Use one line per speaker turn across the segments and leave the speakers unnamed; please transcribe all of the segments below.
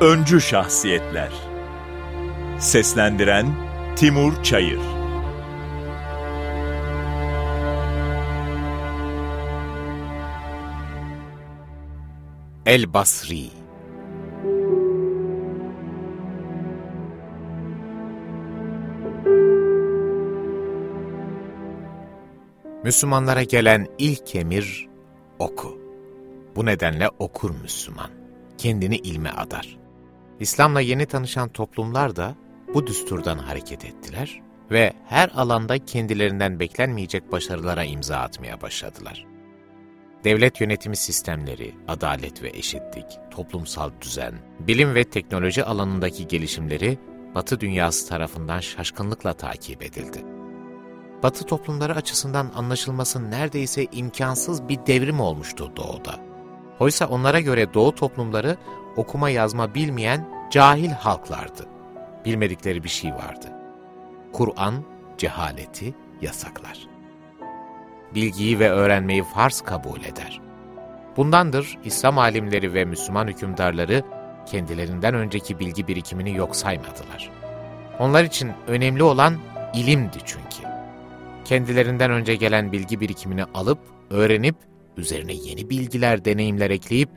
Öncü Şahsiyetler Seslendiren Timur Çayır
El Basri Müslümanlara gelen ilk emir oku. Bu nedenle okur Müslüman. Kendini ilme adar. İslam'la yeni tanışan toplumlar da bu düsturdan hareket ettiler ve her alanda kendilerinden beklenmeyecek başarılara imza atmaya başladılar. Devlet yönetimi sistemleri, adalet ve eşitlik, toplumsal düzen, bilim ve teknoloji alanındaki gelişimleri Batı dünyası tarafından şaşkınlıkla takip edildi. Batı toplumları açısından anlaşılması neredeyse imkansız bir devrim olmuştu Doğu'da. Oysa onlara göre Doğu toplumları okuma yazma bilmeyen cahil halklardı. Bilmedikleri bir şey vardı. Kur'an cehaleti yasaklar. Bilgiyi ve öğrenmeyi farz kabul eder. Bundandır İslam alimleri ve Müslüman hükümdarları kendilerinden önceki bilgi birikimini yok saymadılar. Onlar için önemli olan ilimdi çünkü. Kendilerinden önce gelen bilgi birikimini alıp, öğrenip, üzerine yeni bilgiler, deneyimler ekleyip,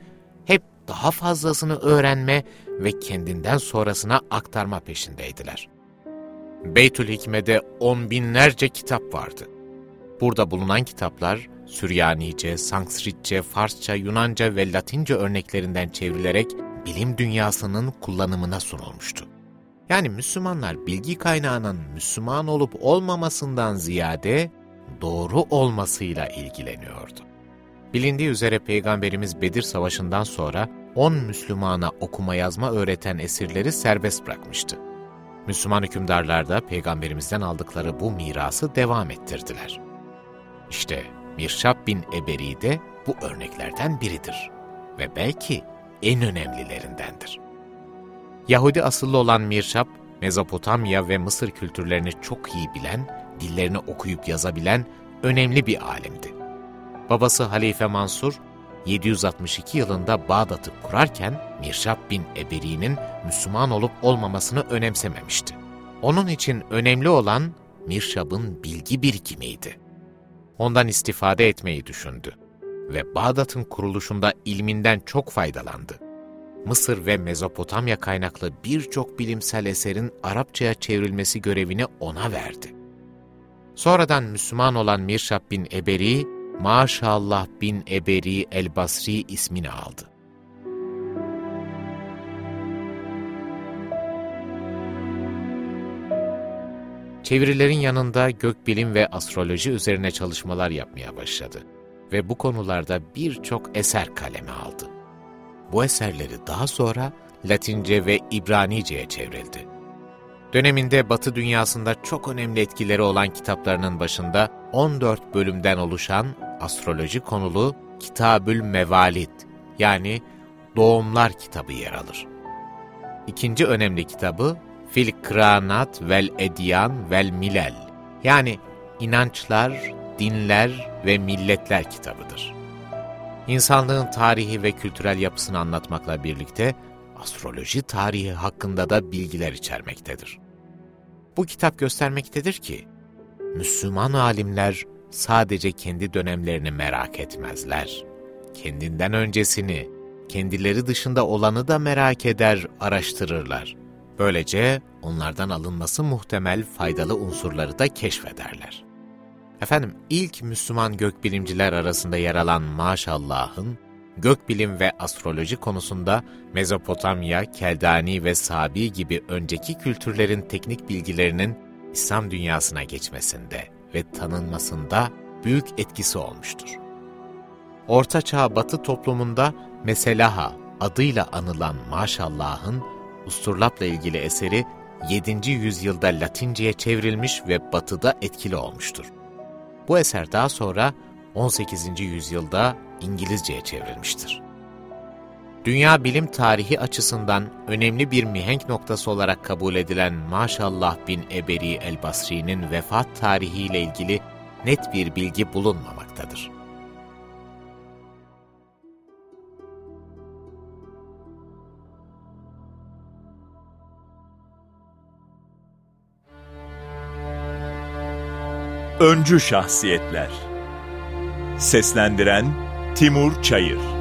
hep daha fazlasını öğrenme ve kendinden sonrasına aktarma peşindeydiler. Beytül Hikme'de on binlerce kitap vardı. Burada bulunan kitaplar, Süryanice, Sanskritçe, Farsça, Yunanca ve Latince örneklerinden çevrilerek bilim dünyasının kullanımına sunulmuştu. Yani Müslümanlar bilgi kaynağının Müslüman olup olmamasından ziyade doğru olmasıyla ilgileniyordu. Bilindiği üzere Peygamberimiz Bedir Savaşı'ndan sonra 10 Müslümana okuma yazma öğreten esirleri serbest bırakmıştı. Müslüman hükümdarlar da Peygamberimizden aldıkları bu mirası devam ettirdiler. İşte Mirşab bin Eberi de bu örneklerden biridir ve belki en önemlilerindendir. Yahudi asıllı olan Mirşab, Mezopotamya ve Mısır kültürlerini çok iyi bilen, dillerini okuyup yazabilen önemli bir alimdi. Babası Halife Mansur, 762 yılında Bağdat'ı kurarken Mirşab bin Eberi'nin Müslüman olup olmamasını önemsememişti. Onun için önemli olan Mirşab'ın bilgi birikimiydi. Ondan istifade etmeyi düşündü ve Bağdat'ın kuruluşunda ilminden çok faydalandı. Mısır ve Mezopotamya kaynaklı birçok bilimsel eserin Arapçaya çevrilmesi görevini ona verdi. Sonradan Müslüman olan Mirşab bin Eberi, Maşallah bin Eberi el-Basri ismini aldı. Çevirilerin yanında gökbilim ve astroloji üzerine çalışmalar yapmaya başladı ve bu konularda birçok eser kaleme aldı. Bu eserleri daha sonra Latince ve İbranice'ye çevrildi. Döneminde Batı dünyasında çok önemli etkileri olan kitaplarının başında 14 bölümden oluşan astroloji konulu Kitabül Mevalid yani Doğumlar kitabı yer alır. İkinci önemli kitabı Fil Kranat vel Edyan vel Milel yani İnançlar, Dinler ve Milletler kitabıdır. İnsanlığın tarihi ve kültürel yapısını anlatmakla birlikte astroloji tarihi hakkında da bilgiler içermektedir. Bu kitap göstermektedir ki, Müslüman alimler sadece kendi dönemlerini merak etmezler. Kendinden öncesini, kendileri dışında olanı da merak eder, araştırırlar. Böylece onlardan alınması muhtemel faydalı unsurları da keşfederler. Efendim, ilk Müslüman gökbilimciler arasında yer alan Maşallah'ın, gökbilim ve astroloji konusunda Mezopotamya, Keldani ve Sabi gibi önceki kültürlerin teknik bilgilerinin İslam dünyasına geçmesinde ve tanınmasında büyük etkisi olmuştur. Orta Çağ Batı toplumunda Meselaha adıyla anılan Maşallah'ın Usturlap'la ilgili eseri 7. yüzyılda Latinceye çevrilmiş ve Batı'da etkili olmuştur. Bu eser daha sonra 18. yüzyılda İngilizceye çevrilmiştir dünya bilim tarihi açısından önemli bir mihenk noktası olarak kabul edilen Maşallah bin Eberi el-Basri'nin vefat tarihiyle ilgili net bir bilgi bulunmamaktadır.
Öncü Şahsiyetler Seslendiren Timur Çayır